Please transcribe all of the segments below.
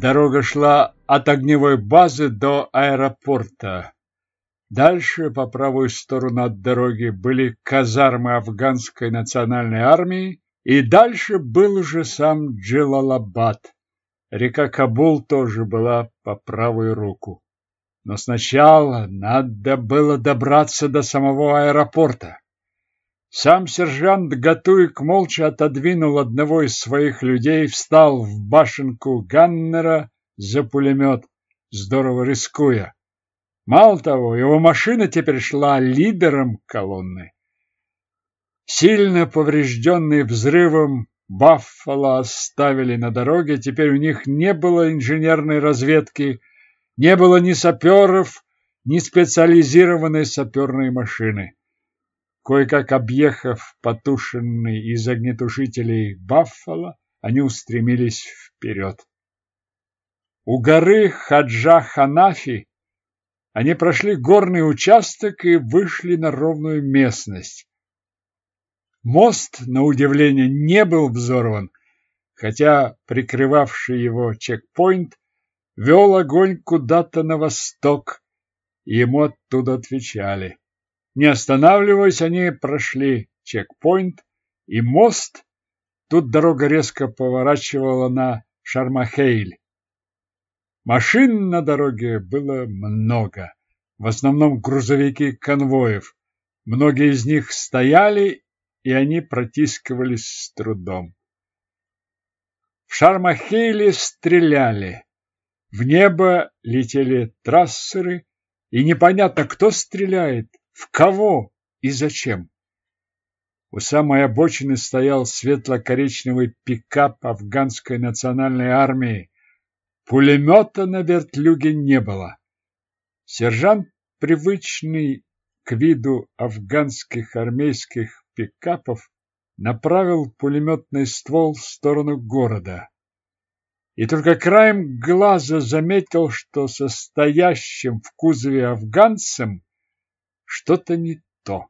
Дорога шла от огневой базы до аэропорта. Дальше, по правую сторону от дороги, были казармы афганской национальной армии, и дальше был уже сам Джилалабад. Река Кабул тоже была по правую руку. Но сначала надо было добраться до самого аэропорта. Сам сержант Гатуик молча отодвинул одного из своих людей, встал в башенку Ганнера за пулемет, здорово рискуя. Мало того, его машина теперь шла лидером колонны. Сильно поврежденный взрывом Баффало оставили на дороге, теперь у них не было инженерной разведки, не было ни саперов, ни специализированной саперной машины. Кое-как объехав потушенный из огнетушителей Баффало, они устремились вперед. У горы Хаджа-Ханафи они прошли горный участок и вышли на ровную местность. Мост, на удивление, не был взорван, хотя прикрывавший его чекпоинт вел огонь куда-то на восток, и ему оттуда отвечали. Не останавливаясь, они прошли чекпоинт и мост. Тут дорога резко поворачивала на Шармахейль. Машин на дороге было много, в основном грузовики конвоев. Многие из них стояли и они протискивались с трудом. В Шармахейле стреляли. В небо летели трассеры, и непонятно, кто стреляет, в кого и зачем. У самой обочины стоял светло-коричневый пикап афганской национальной армии. Пулемета на вертлюге не было. Сержант, привычный к виду афганских армейских пикапов направил пулеметный ствол в сторону города. И только краем глаза заметил, что состоящим в кузове афганцем что-то не то.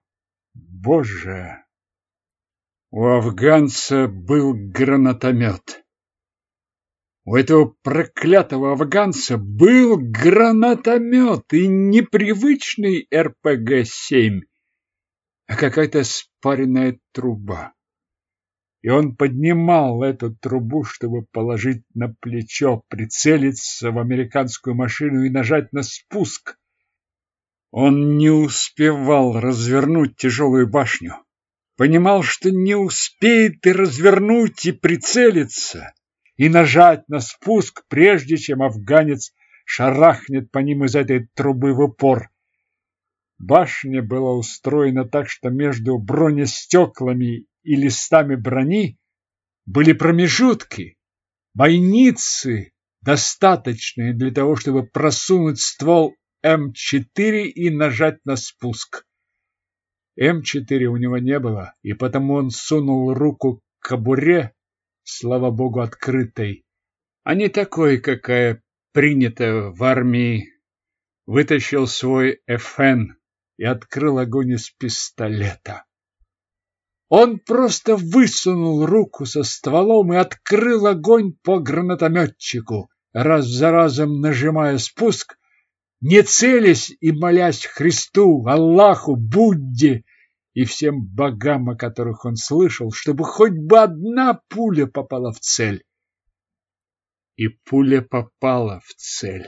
Боже! У афганца был гранатомет. У этого проклятого афганца был гранатомет и непривычный РПГ-7, а какая-то спаренная труба. И он поднимал эту трубу, чтобы положить на плечо, прицелиться в американскую машину и нажать на спуск. Он не успевал развернуть тяжелую башню. Понимал, что не успеет и развернуть, и прицелиться, и нажать на спуск, прежде чем афганец шарахнет по ним из этой трубы в упор. Башня была устроена так, что между бронестеклами и листами брони были промежутки, бойницы, достаточные для того, чтобы просунуть ствол М4 и нажать на спуск. М4 у него не было, и потому он сунул руку к кобуре, слава богу, открытой, а не такой, какая принята в армии. Вытащил свой ФН и открыл огонь из пистолета. Он просто высунул руку со стволом и открыл огонь по гранатометчику, раз за разом нажимая спуск, не целясь и молясь Христу, Аллаху, Будде и всем богам, о которых он слышал, чтобы хоть бы одна пуля попала в цель. И пуля попала в цель.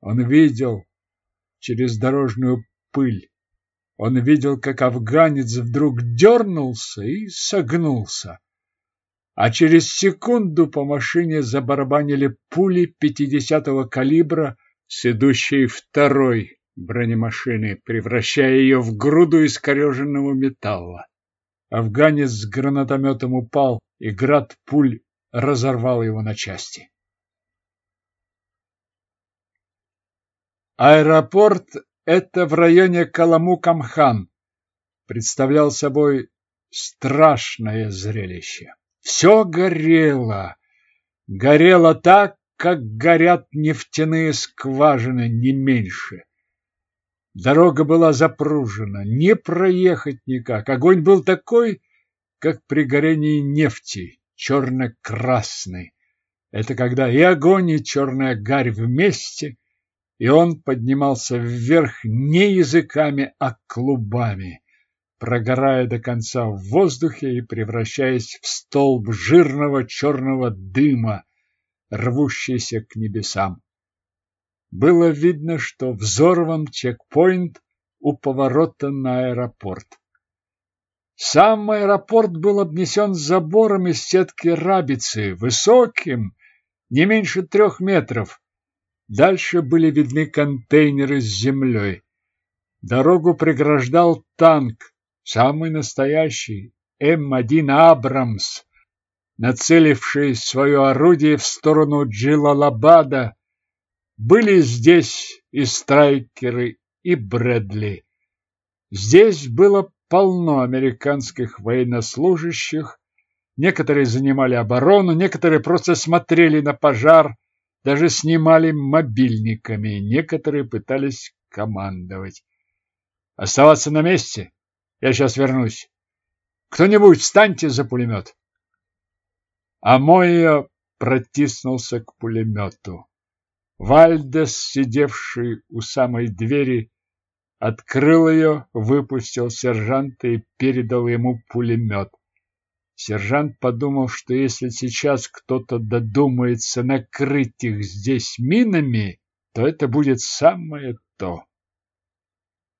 Он видел через дорожную пыль, он видел, как афганец вдруг дернулся и согнулся. А через секунду по машине забарабанили пули пятидесятого калибра с идущей второй бронемашины, превращая ее в груду искореженного металла. Афганец с гранатометом упал, и град пуль разорвал его на части. Аэропорт это в районе Каламу-Камхан представлял собой страшное зрелище. Все горело, горело так, как горят нефтяные скважины, не меньше. Дорога была запружена, не проехать никак. Огонь был такой, как при горении нефти, черно-красный. Это когда и огонь, и черная гарь вместе, и он поднимался вверх не языками, а клубами, прогорая до конца в воздухе и превращаясь в столб жирного черного дыма, рвущийся к небесам. Было видно, что взорван чекпоинт у поворота на аэропорт. Сам аэропорт был обнесен забором из сетки рабицы, высоким, не меньше трех метров. Дальше были видны контейнеры с землей. Дорогу преграждал танк, самый настоящий, М1 «Абрамс», нацеливший свое орудие в сторону Джилалабада. Были здесь и страйкеры, и Брэдли. Здесь было полно американских военнослужащих, Некоторые занимали оборону, некоторые просто смотрели на пожар, даже снимали мобильниками, некоторые пытались командовать. Оставаться на месте? Я сейчас вернусь. Кто-нибудь встаньте за пулемет. А Мойя протиснулся к пулемету. Вальдес, сидевший у самой двери, открыл ее, выпустил сержанта и передал ему пулемет. Сержант подумал, что если сейчас кто-то додумается накрыть их здесь минами, то это будет самое то.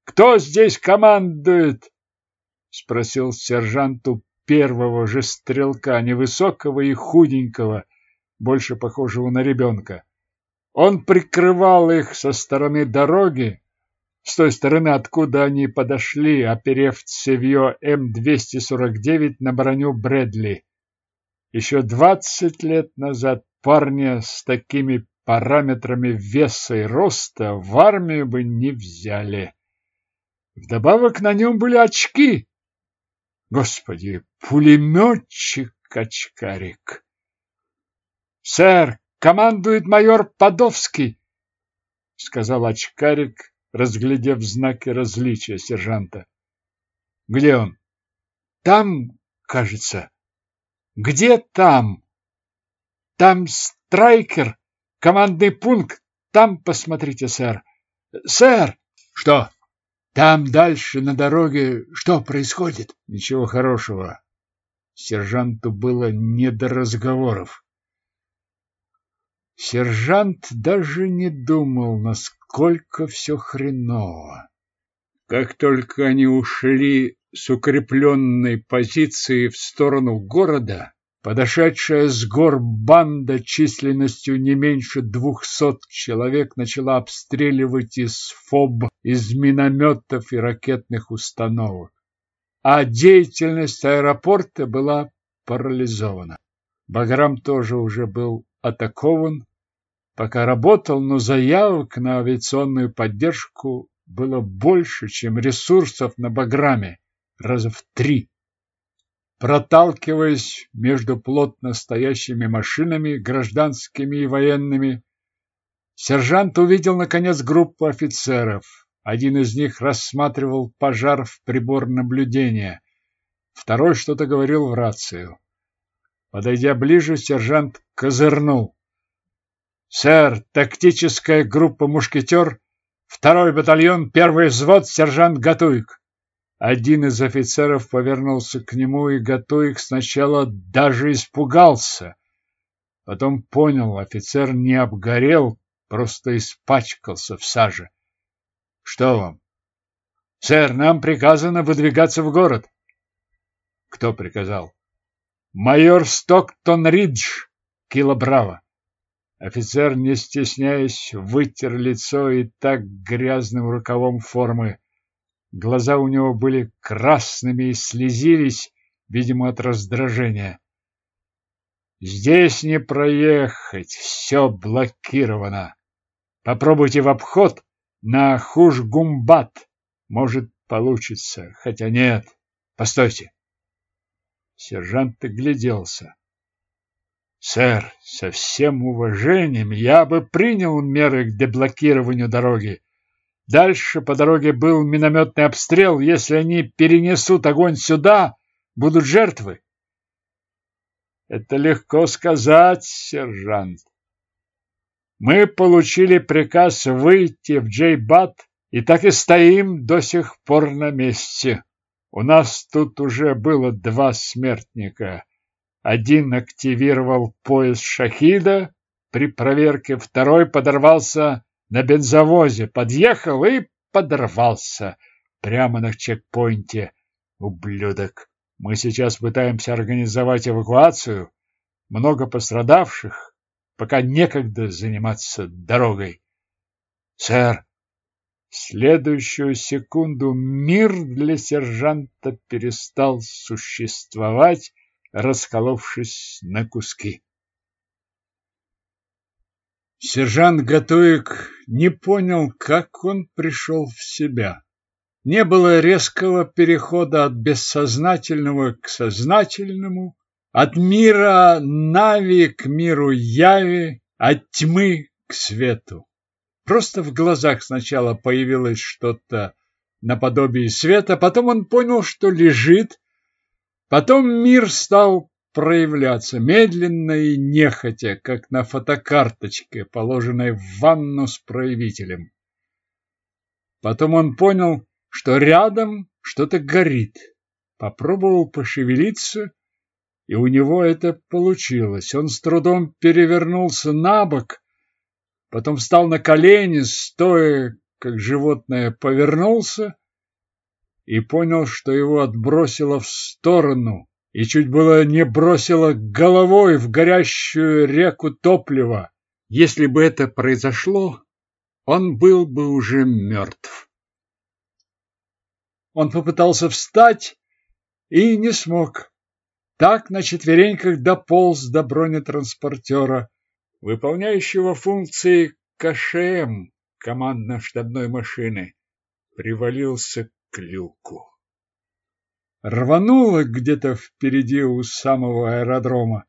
«Кто здесь командует?» — спросил сержанту первого же стрелка, невысокого и худенького, больше похожего на ребенка. Он прикрывал их со стороны дороги, с той стороны, откуда они подошли, оперев цевье М-249 на броню Брэдли. Еще двадцать лет назад парня с такими параметрами веса и роста в армию бы не взяли. Вдобавок на нем были очки. Господи, пулеметчик-очкарик. «Сэр, командует майор Подовский», — сказал очкарик, разглядев знаки различия сержанта. Где он? Там, кажется. Где там? Там страйкер, командный пункт. Там посмотрите, сэр. Сэр! Что? Там дальше на дороге что происходит? Ничего хорошего. Сержанту было не до разговоров. Сержант даже не думал, насколько все хреново. Как только они ушли с укрепленной позиции в сторону города, подошедшая с гор банда численностью не меньше двухсот человек начала обстреливать из ФОБ, из минометов и ракетных установок. А деятельность аэропорта была парализована. Баграм тоже уже был атакован, пока работал, но заявок на авиационную поддержку было больше, чем ресурсов на Баграме, раза в три. Проталкиваясь между плотно стоящими машинами, гражданскими и военными, сержант увидел, наконец, группу офицеров. Один из них рассматривал пожар в прибор наблюдения, второй что-то говорил в рацию. Подойдя ближе, сержант козырнул. «Сэр, тактическая группа «Мушкетер», второй батальон, первый взвод, сержант Гатуик». Один из офицеров повернулся к нему, и Гатуик сначала даже испугался. Потом понял, офицер не обгорел, просто испачкался в саже. «Что вам?» «Сэр, нам приказано выдвигаться в город». «Кто приказал?» Майор Стоктон Ридж, Кило. Офицер, не стесняясь, вытер лицо и так грязным рукавом формы. Глаза у него были красными и слезились, видимо, от раздражения. Здесь не проехать, все блокировано. Попробуйте в обход на Хуш-Гумбат. Может, получится, хотя нет. Постойте. Сержант огляделся. «Сэр, со всем уважением я бы принял меры к деблокированию дороги. Дальше по дороге был минометный обстрел. Если они перенесут огонь сюда, будут жертвы». Это легко сказать, сержант. Мы получили приказ выйти в Джейбат и так и стоим до сих пор на месте. У нас тут уже было два смертника. Один активировал пояс шахида при проверке, второй подорвался на бензовозе, подъехал и подорвался прямо на чекпоинте. Ублюдок! Мы сейчас пытаемся организовать эвакуацию. Много пострадавших, пока некогда заниматься дорогой. Сэр, в следующую секунду мир для сержанта перестал существовать, расколовшись на куски. Сержант Гатуик не понял, как он пришел в себя. Не было резкого перехода от бессознательного к сознательному, от мира Нави к миру Яви, от тьмы к свету. Просто в глазах сначала появилось что-то наподобие света, потом он понял, что лежит, потом мир стал проявляться медленно и нехотя, как на фотокарточке, положенной в ванну с проявителем. Потом он понял, что рядом что-то горит. Попробовал пошевелиться, и у него это получилось. Он с трудом перевернулся на бок, потом встал на колени, стоя, как животное, повернулся и понял, что его отбросило в сторону и чуть было не бросило головой в горящую реку топлива. Если бы это произошло, он был бы уже мертв. Он попытался встать и не смог. Так на четвереньках дополз до бронетранспортера, выполняющего функции КШМ командно-штабной машины, привалился к люку. Рвануло где-то впереди у самого аэродрома,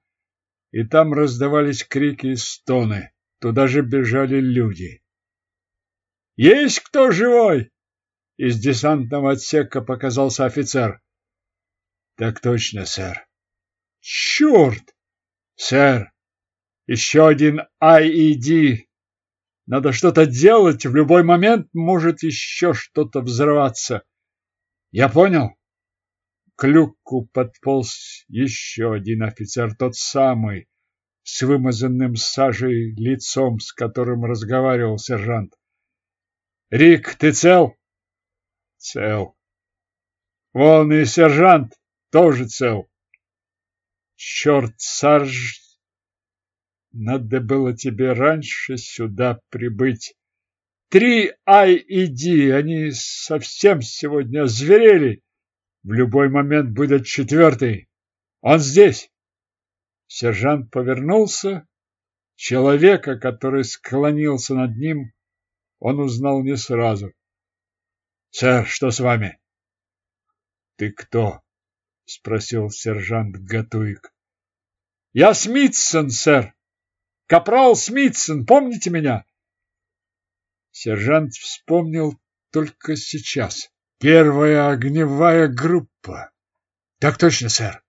и там раздавались крики и стоны. Туда же бежали люди. «Есть кто живой?» Из десантного отсека показался офицер. Так точно, сэр. Черт! Сэр, еще один IED. Надо что-то делать, в любой момент может еще что-то взорваться. Я понял. К люку подполз еще один офицер, тот самый, с вымазанным сажей лицом, с которым разговаривал сержант. «Рик, ты цел?» Цел. Вон и сержант тоже цел. Черт, Сарж, надо было тебе раньше сюда прибыть. Три IED, они совсем сегодня зверели. В любой момент будет четвертый. Он здесь. Сержант повернулся. Человека, который склонился над ним, он узнал не сразу. Сэр, что с вами? Ты кто? спросил сержант Гатуик. Я Смитсон, сэр. Капрал Смитсон, помните меня? Сержант вспомнил только сейчас. Первая огневая группа. Так точно, сэр.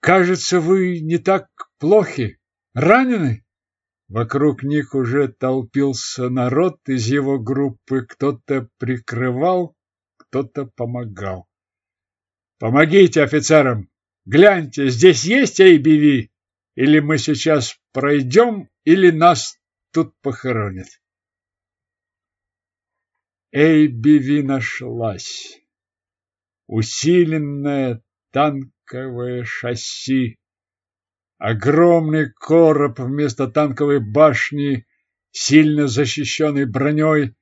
Кажется, вы не так плохи. Ранены? Вокруг них уже толпился народ из его группы, кто-то прикрывал, кто-то помогал. Помогите офицерам! Гляньте, здесь есть ABV? Или мы сейчас пройдем, или нас тут похоронят. ABV нашлась. Усиленное танковое шасси Огромный короб вместо танковой башни, сильно защищенный броней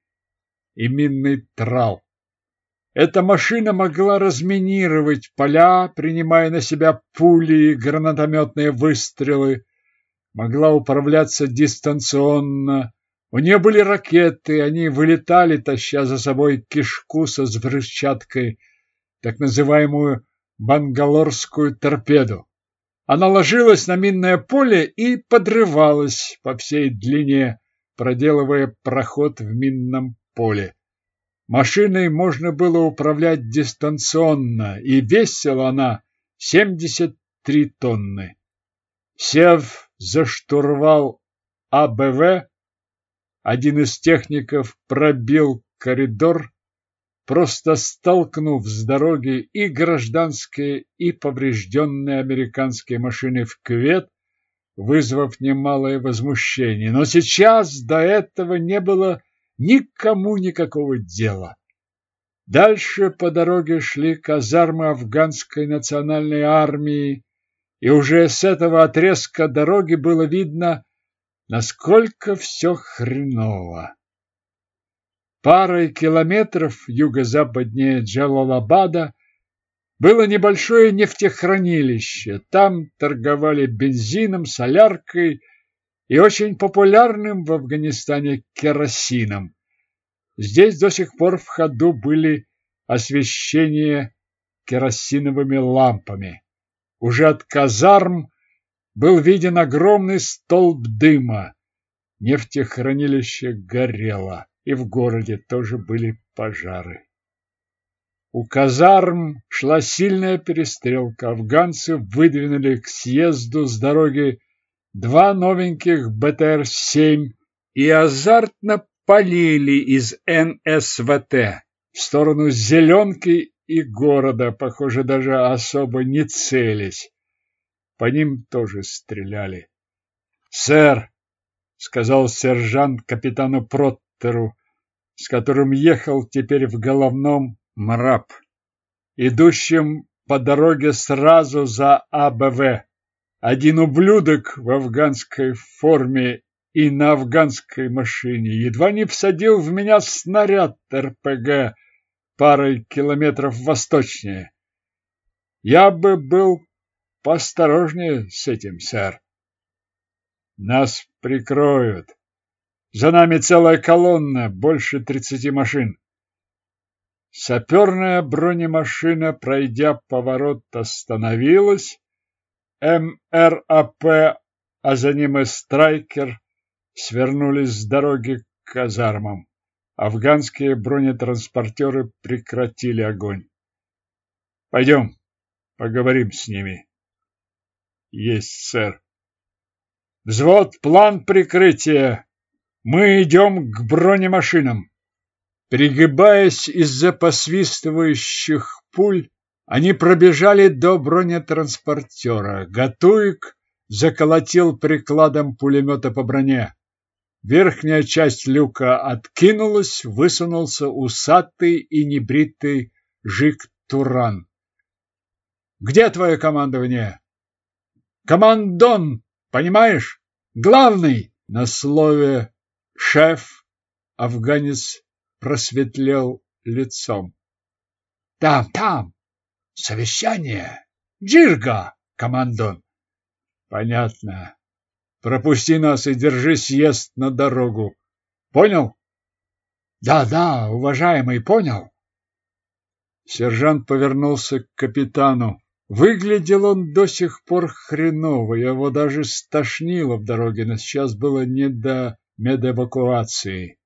и минный трал. Эта машина могла разминировать поля, принимая на себя пули и гранатометные выстрелы, могла управляться дистанционно. У нее были ракеты, они вылетали, таща за собой кишку со взрывчаткой, так называемую бангалорскую торпеду. Она ложилась на минное поле и подрывалась по всей длине, проделывая проход в минном поле. Машиной можно было управлять дистанционно, и весила она 73 тонны. Сев за штурвал АБВ, один из техников пробил коридор, просто столкнув с дороги и гражданские, и поврежденные американские машины в кювет, вызвав немалое возмущение. Но сейчас до этого не было никому никакого дела. Дальше по дороге шли казармы афганской национальной армии, и уже с этого отрезка дороги было видно, насколько все хреново. Парой километров юго-западнее Джалалабада было небольшое нефтехранилище. Там торговали бензином, соляркой и очень популярным в Афганистане керосином. Здесь до сих пор в ходу были освещения керосиновыми лампами. Уже от казарм был виден огромный столб дыма. Нефтехранилище горело, и в городе тоже были пожары. У казарм шла сильная перестрелка. Афганцы выдвинули к съезду с дороги два новеньких БТР-7 и азартно полили из НСВТ в сторону Зеленки и города, похоже, даже особо не целясь. По ним тоже стреляли. «Сэр!» — сказал сержант капитану Проттеру, с которым ехал теперь в головном мраб, идущим по дороге сразу за АБВ. Один ублюдок в афганской форме и на афганской машине едва не всадил в меня снаряд РПГ парой километров восточнее. Я бы был поосторожнее с этим, сэр. Нас прикроют. За нами целая колонна, больше тридцати машин. Саперная бронемашина, пройдя поворот, остановилась. МРАП, а за ним и Страйкер, свернулись с дороги к казармам. Афганские бронетранспортеры прекратили огонь. Пойдем, поговорим с ними. Есть, сэр. Взвод, план прикрытия. Мы идем к бронемашинам. Пригибаясь из-за посвистывающих пуль, они пробежали до бронетранспортера. Гатуик заколотил прикладом пулемета по броне. Верхняя часть люка откинулась, высунулся усатый и небритый Жик Туран. «Где твое командование?» «Командон, понимаешь? Главный!» На слове «шеф» афганец просветлел лицом. «Там, там! Совещание! Джирга, командон!» «Понятно. Пропусти нас и держи съезд на дорогу. Понял? Да, да, уважаемый, понял. Сержант повернулся к капитану. Выглядел он до сих пор хреново, его даже стошнило в дороге, но сейчас было не до медэвакуации.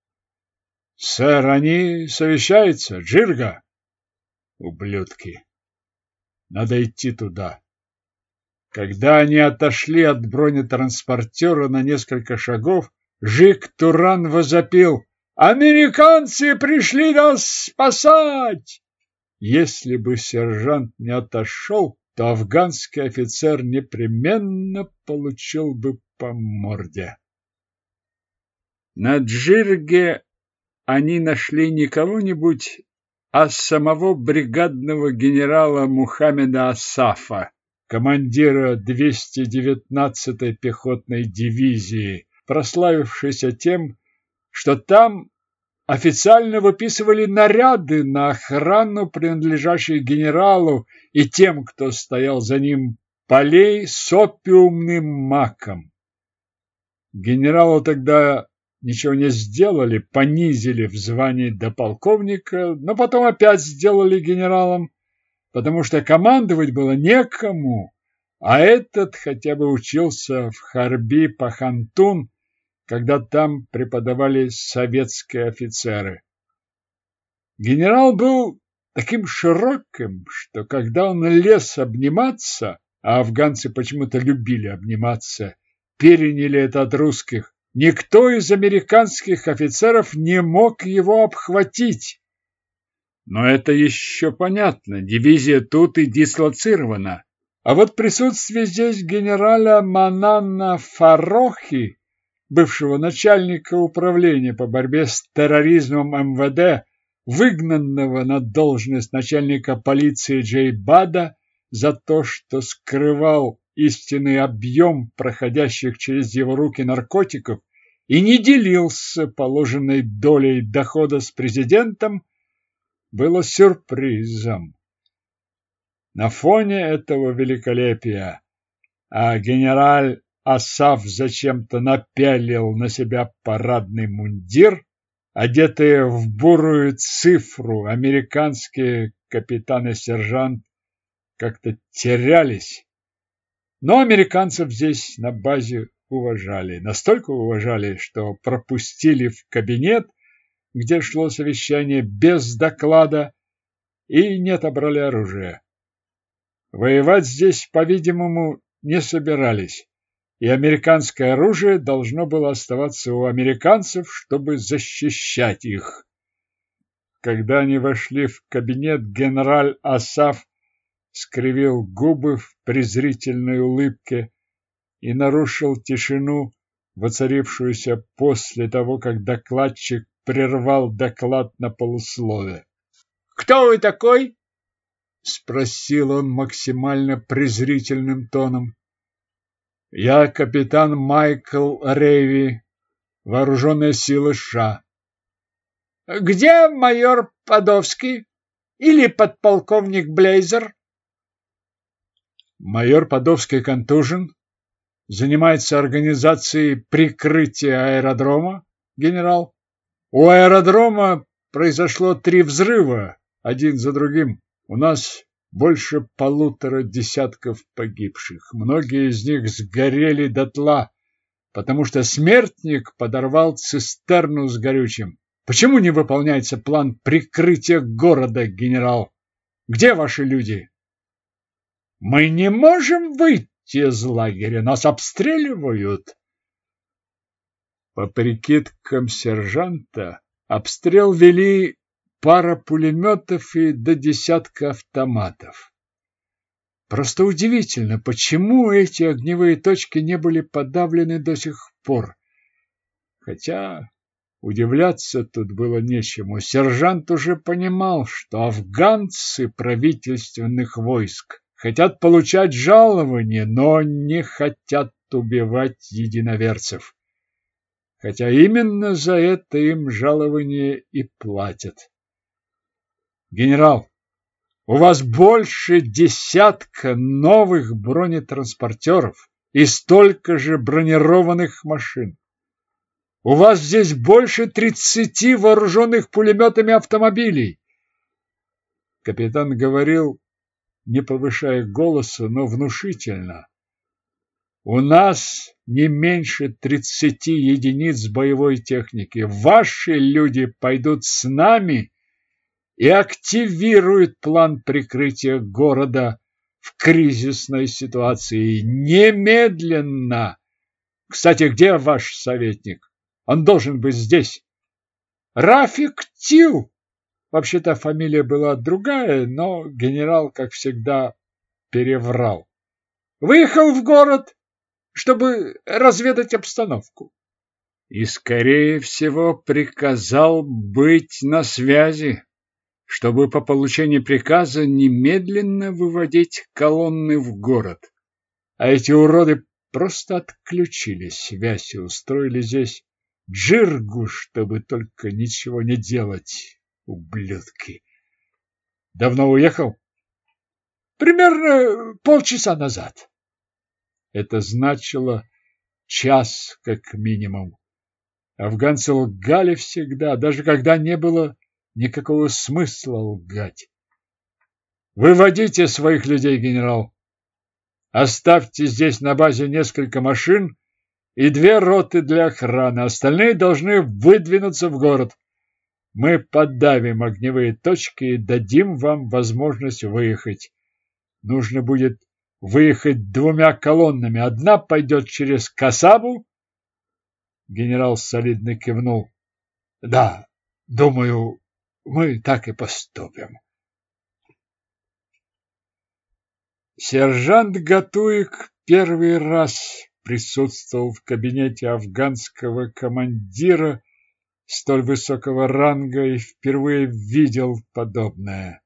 Сэр, они совещаются, Джирга? Ублюдки. Надо идти туда. Когда они отошли от бронетранспортера на несколько шагов, Жик Туран возопил «Американцы пришли нас спасать!» Если бы сержант не отошел, то афганский офицер непременно получил бы по морде. На Джирге они нашли не кого-нибудь, а самого бригадного генерала Мухаммеда Асафа, командира 219-й пехотной дивизии, прославившийся тем, что там официально выписывали наряды на охрану, принадлежащих генералу и тем, кто стоял за ним, полей с опиумным маком. Генералу тогда ничего не сделали, понизили в звании до полковника, но потом опять сделали генералом потому что командовать было некому, а этот хотя бы учился в Харби Пахантун, когда там преподавали советские офицеры. Генерал был таким широким, что когда он лез обниматься, а афганцы почему-то любили обниматься, переняли это от русских. Никто из американских офицеров не мог его обхватить. Но это еще понятно, дивизия тут и дислоцирована. А вот присутствие здесь генерала Мананна Фарохи, бывшего начальника управления по борьбе с терроризмом МВД, выгнанного на должность начальника полиции Джей Бада за то, что скрывал истинный объем проходящих через его руки наркотиков и не делился положенной долей дохода с президентом, было сюрпризом. На фоне этого великолепия, а генераль Асаф зачем-то напялил на себя парадный мундир, одетые в бурую цифру американские капитан и сержант как-то терялись. Но американцев здесь на базе уважали, настолько уважали, что пропустили в кабинет, где шло совещание без доклада, и не отобрали оружие. Воевать здесь, по-видимому, не собирались, и американское оружие должно было оставаться у американцев, чтобы защищать их. Когда они вошли в кабинет, генераль Асаф скривил губы в презрительной улыбке и нарушил тишину, воцарившуюся после того, как докладчик прервал доклад на полуслове. «Кто вы такой?» — спросил он максимально презрительным тоном. «Я капитан Майкл Рейви, вооруженные силы США». «Где майор Подовский или подполковник Блейзер?» Майор Подовский контужен, занимается организацией прикрытия аэродрома, генерал. У аэродрома произошло три взрыва, один за другим. У нас больше полутора десятков погибших. Многие из них сгорели дотла, потому что смертник подорвал цистерну с горючим. Почему не выполняется план прикрытия города, генерал? Где ваши люди? Мы не можем выйти из лагеря, нас обстреливают. По прикидкам сержанта, обстрел вели пара пулеметов и до десятка автоматов. Просто удивительно, почему эти огневые точки не были подавлены до сих пор. Хотя удивляться тут было нечему. Сержант уже понимал, что афганцы правительственных войск хотят получать жалования, но не хотят убивать единоверцев. Хотя именно за это им жалование и платят. Генерал, у вас больше десятка новых бронетранспортеров и столько же бронированных машин. У вас здесь больше тридцати вооруженных пулеметами автомобилей. Капитан говорил, не повышая голоса, но внушительно. У нас не меньше тридцати единиц боевой техники. Ваши люди пойдут с нами и активируют план прикрытия города в кризисной ситуации немедленно. Кстати, где ваш советник? Он должен быть здесь. Рафик Тил Вообще-то фамилия была другая, но генерал, как всегда, переврал. Выехал в город, чтобы разведать обстановку. И, скорее всего, приказал быть на связи, чтобы по получении приказа немедленно выводить колонны в город. А эти уроды просто отключили связь и устроили здесь джиргу, чтобы только ничего не делать. Ублюдки. Давно уехал? Примерно полчаса назад. Это значило час как минимум. Афганцы лгали всегда, даже когда не было никакого смысла лгать. Выводите своих людей, генерал. Оставьте здесь на базе несколько машин и две роты для охраны. Остальные должны выдвинуться в город. Мы подавим огневые точки и дадим вам возможность выехать. Нужно будет выехать двумя колоннами. Одна пойдет через Касабу. Генерал солидно кивнул. Да, думаю, мы так и поступим. Сержант Гатуик первый раз присутствовал в кабинете афганского командира столь высокого ранга и впервые видел подобное.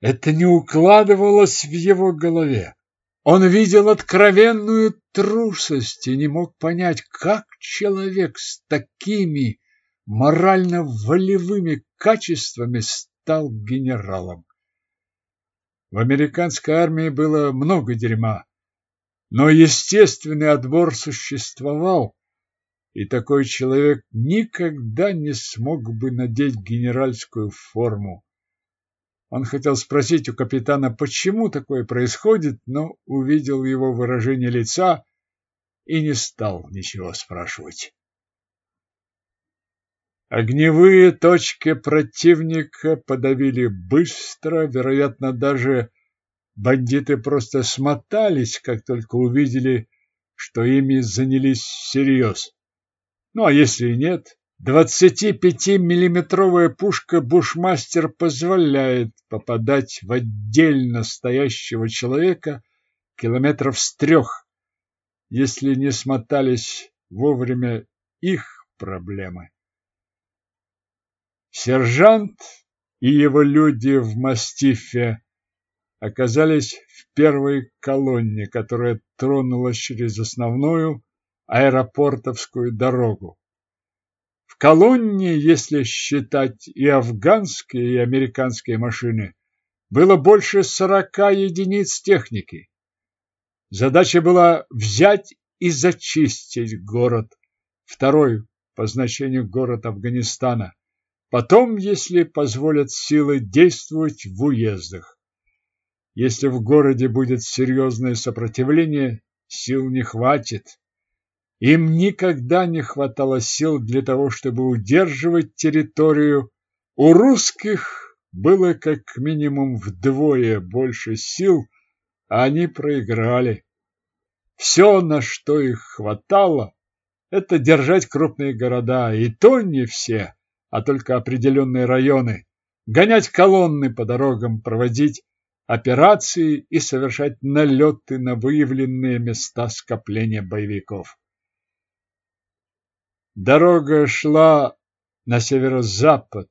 Это не укладывалось в его голове. Он видел откровенную трусость и не мог понять, как человек с такими морально-волевыми качествами стал генералом. В американской армии было много дерьма, но естественный отбор существовал, и такой человек никогда не смог бы надеть генеральскую форму. Он хотел спросить у капитана, почему такое происходит, но увидел его выражение лица и не стал ничего спрашивать. Огневые точки противника подавили быстро, вероятно, даже бандиты просто смотались, как только увидели, что ими занялись всерьез. Ну а если и нет, 25-миллиметровая пушка «Бушмастер» позволяет попадать в отдельно стоящего человека километров с трех, если не смотались вовремя их проблемы. Сержант и его люди в мастифе оказались в первой колонне, которая тронулась через основную аэропортовскую дорогу. В колонне, если считать и афганские, и американские машины, было больше сорока единиц техники. Задача была взять и зачистить город, второй по значению город Афганистана, Потом, если позволят силы, действовать в уездах. Если в городе будет серьезное сопротивление, сил не хватит. Им никогда не хватало сил для того, чтобы удерживать территорию. У русских было как минимум вдвое больше сил, а они проиграли. Все, на что их хватало, это держать крупные города, и то не все а только определенные районы, гонять колонны по дорогам, проводить операции и совершать налеты на выявленные места скопления боевиков. Дорога шла на северо-запад.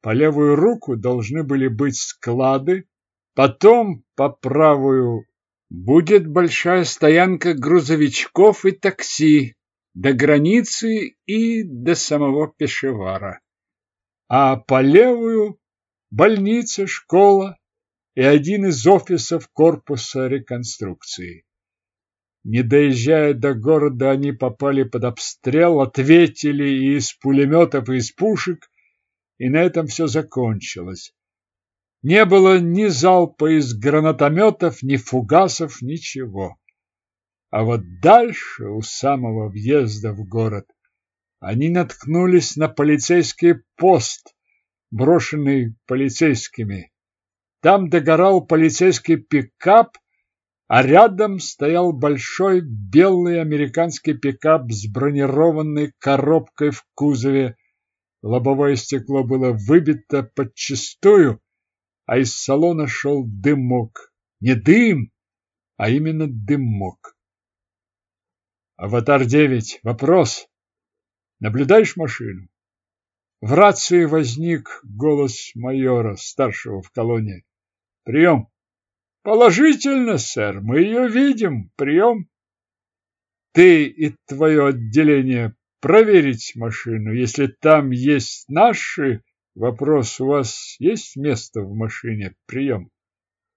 По левую руку должны были быть склады, потом по правую будет большая стоянка грузовичков и такси до границы и до самого Пешевара а по левую – больница, школа и один из офисов корпуса реконструкции. Не доезжая до города, они попали под обстрел, ответили и из пулеметов, и из пушек, и на этом все закончилось. Не было ни залпа из гранатометов, ни фугасов, ничего. А вот дальше, у самого въезда в город, они наткнулись на полицейский пост, брошенный полицейскими. Там догорал полицейский пикап, а рядом стоял большой белый американский пикап с бронированной коробкой в кузове. Лобовое стекло было выбито подчистую, а из салона шел дымок. Не дым, а именно дымок. Аватар-9. Вопрос. Наблюдаешь машину? В рации возник голос майора, старшего в колонии. Прием. Положительно, сэр, мы ее видим. Прием. Ты и твое отделение проверить машину. Если там есть наши, вопрос, у вас есть место в машине? Прием.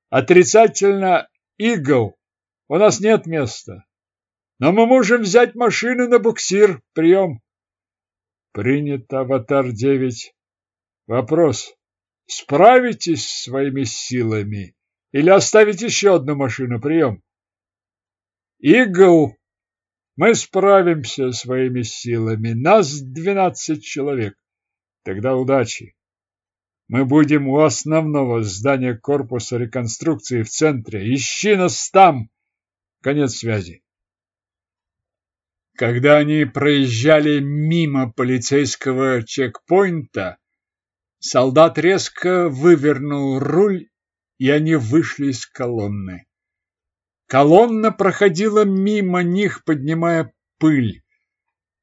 Отрицательно, Игл. У нас нет места. Но мы можем взять машину на буксир. Прием. Принято, Аватар-9. Вопрос. Справитесь своими силами или оставить еще одну машину? Прием. Игл. Мы справимся своими силами. Нас двенадцать человек. Тогда удачи. Мы будем у основного здания корпуса реконструкции в центре. Ищи нас там. Конец связи. Когда они проезжали мимо полицейского чекпоинта, солдат резко вывернул руль, и они вышли из колонны. Колонна проходила мимо них, поднимая пыль.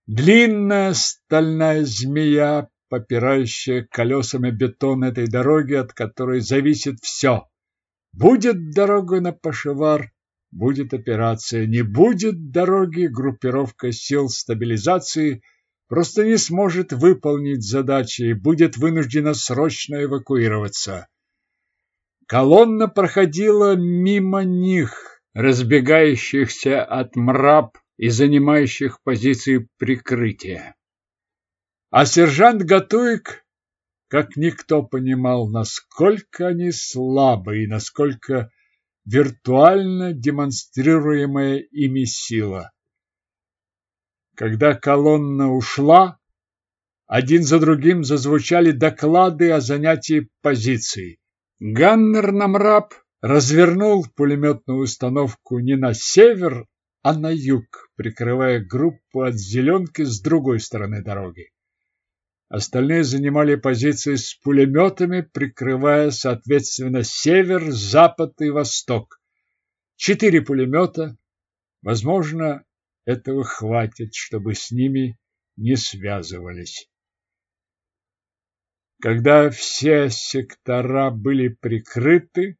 Длинная стальная змея, попирающая колесами бетон этой дороги, от которой зависит все. Будет дорога на Пашевар, будет операция. Не будет дороги, группировка сил стабилизации просто не сможет выполнить задачи и будет вынуждена срочно эвакуироваться. Колонна проходила мимо них, разбегающихся от мраб и занимающих позиции прикрытия. А сержант Гатуик, как никто понимал, насколько они слабы и насколько виртуально демонстрируемая ими сила. Когда колонна ушла, один за другим зазвучали доклады о занятии позиций. Ганнер Намраб развернул пулеметную установку не на север, а на юг, прикрывая группу от зеленки с другой стороны дороги. Остальные занимали позиции с пулеметами, прикрывая, соответственно, север, запад и восток. Четыре пулемета. Возможно, этого хватит, чтобы с ними не связывались. Когда все сектора были прикрыты,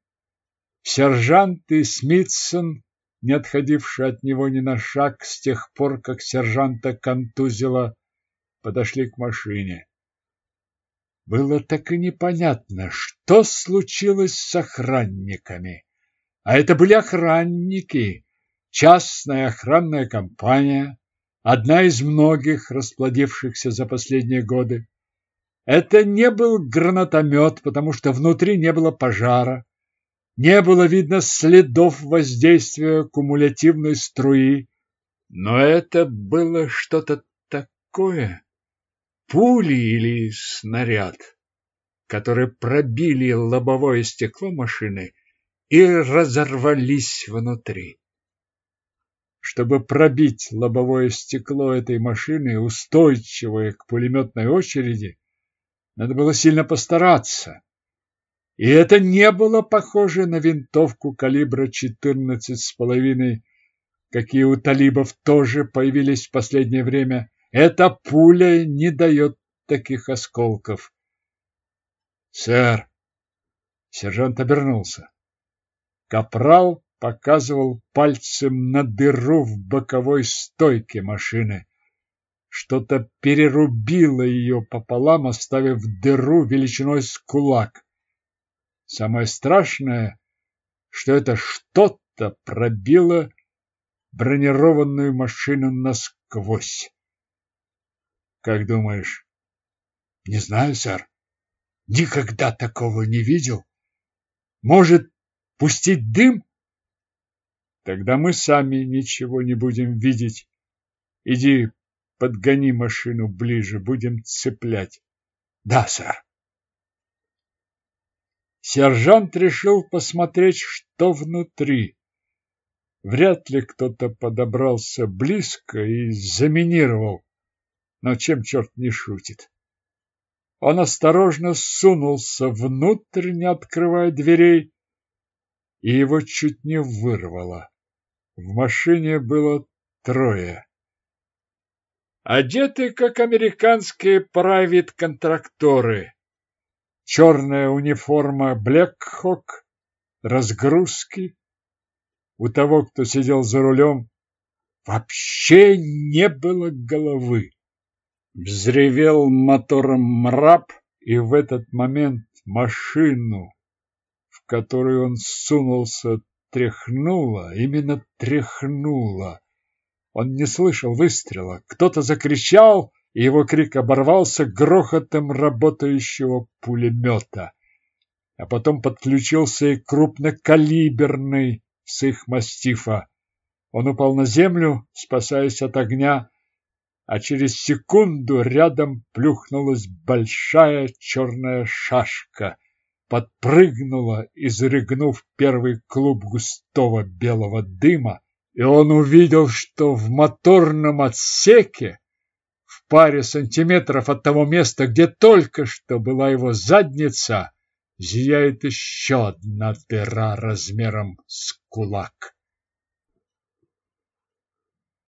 сержант и Смитсон не отходивший от него ни на шаг с тех пор, как сержанта контузило, подошли к машине. Было так и непонятно, что случилось с охранниками. А это были охранники, частная охранная компания, одна из многих, расплодившихся за последние годы. Это не был гранатомет, потому что внутри не было пожара. Не было видно следов воздействия кумулятивной струи, но это было что-то такое, пули или снаряд, которые пробили лобовое стекло машины и разорвались внутри. Чтобы пробить лобовое стекло этой машины, устойчивое к пулеметной очереди, надо было сильно постараться. И это не было похоже на винтовку калибра 14,5, какие у талибов тоже появились в последнее время. Эта пуля не дает таких осколков. Сэр, сержант обернулся. Капрал показывал пальцем на дыру в боковой стойке машины. Что-то перерубило ее пополам, оставив дыру величиной с кулак. Самое страшное, что это что-то пробило бронированную машину насквозь. Как думаешь? Не знаю, сэр. Никогда такого не видел. Может, пустить дым? Тогда мы сами ничего не будем видеть. Иди, подгони машину ближе, будем цеплять. Да, сэр. Сержант решил посмотреть, что внутри. Вряд ли кто-то подобрался близко и заминировал, но чем черт не шутит. Он осторожно сунулся внутрь, не открывая дверей, и его чуть не вырвало. В машине было трое. Одеты, как американские правит-контракторы, черная униформа Блекхок, разгрузки. У того, кто сидел за рулем, вообще не было головы. Взревел мотором мраб, и в этот момент машину, в которую он сунулся, тряхнуло, именно тряхнуло. Он не слышал выстрела. Кто-то закричал, и его крик оборвался грохотом работающего пулемета. А потом подключился и крупнокалиберный с их мастифа. Он упал на землю, спасаясь от огня, а через секунду рядом плюхнулась большая черная шашка, подпрыгнула, изрыгнув первый клуб густого белого дыма, и он увидел, что в моторном отсеке в паре сантиметров от того места, где только что была его задница, зияет еще одна дыра размером с кулак.